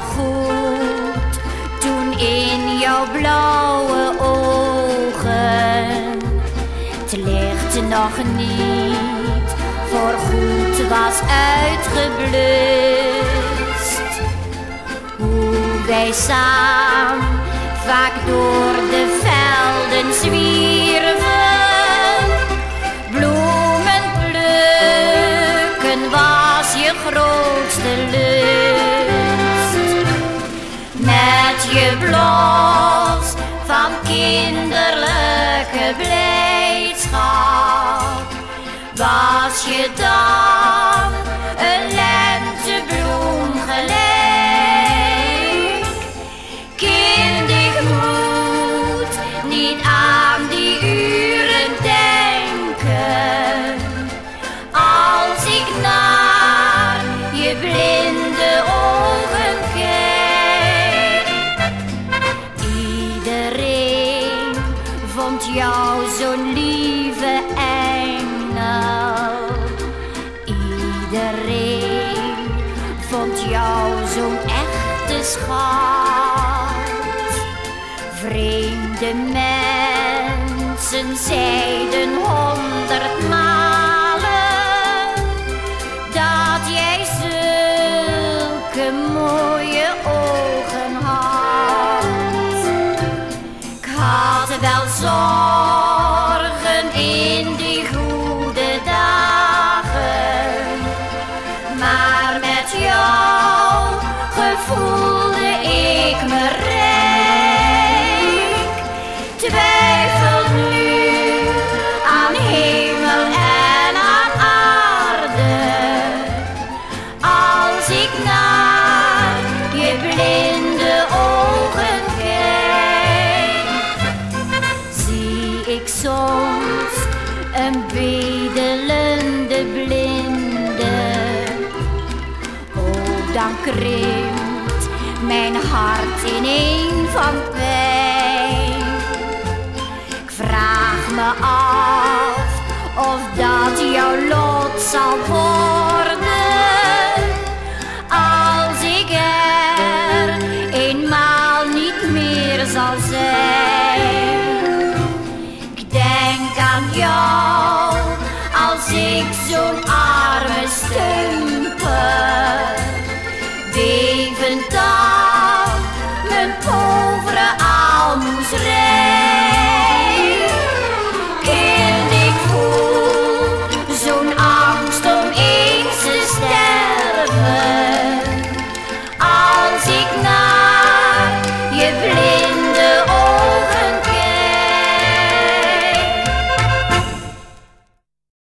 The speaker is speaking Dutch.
goed toen in jouw blauwe ogen het licht nog niet voor goed was uitgeblust. Hoe wij samen vaak door de velden zwierven, bloemen plukken was je grootste lust. Je blos van kinderlijke blijdschap. Was je dan vond jou zo'n lieve engel. Iedereen vond jou zo'n echte schat. Vreemde mensen zeiden honderd gevoelde ik me rijk. Twijfel nu aan hemel en aan aarde, als ik naar je blinde ogen kijk. Zie ik soms een bedelende blinde. Oh, dan krimpt mijn hart ineen van pijn. Ik vraag me af of dat jouw lot zal worden. Als ik er eenmaal niet meer zal zijn. Ik denk aan jou als ik zo'n arme stumper. Bevend